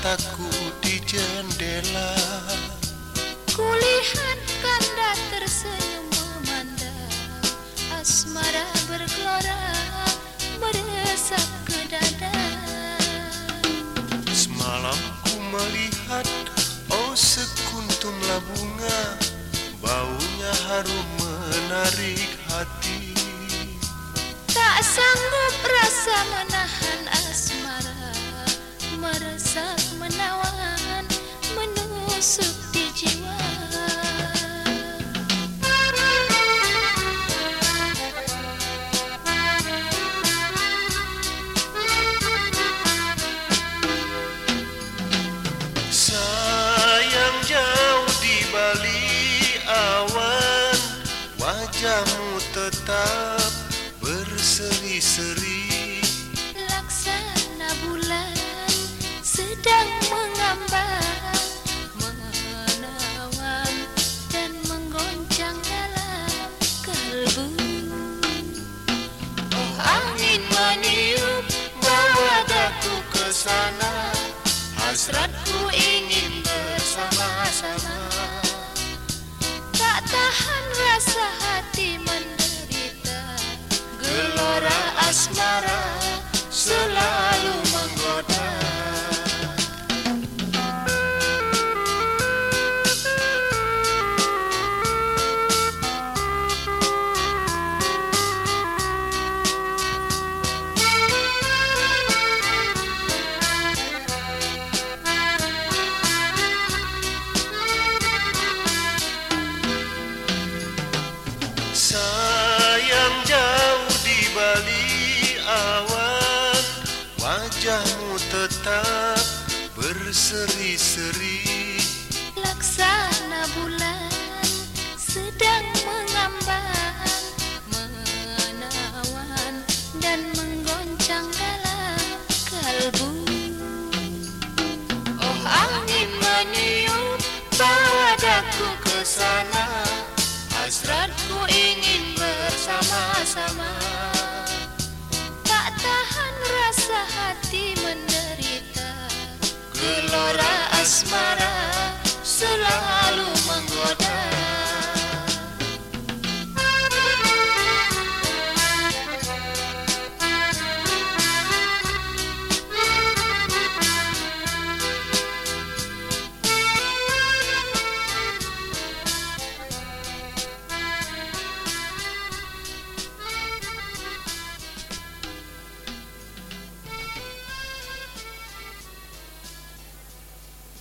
mataku di jendela. Kulihat kanda tersenyum memandang. Asmara bergelora meresap ke dada. Semalam ku melihat oh sekuntumlah bunga. Baunya harum menarik hati Sayang jauh di balik awan Wajahmu tetap berseri-seri Wajahmu tetap berseri-seri. Laksana bulan sedang mengambang Menawan dan menggoncang dalam kalbu. Oh angin meniup bawa daku ke sana. Hasratku ingin bersama-sama smarter.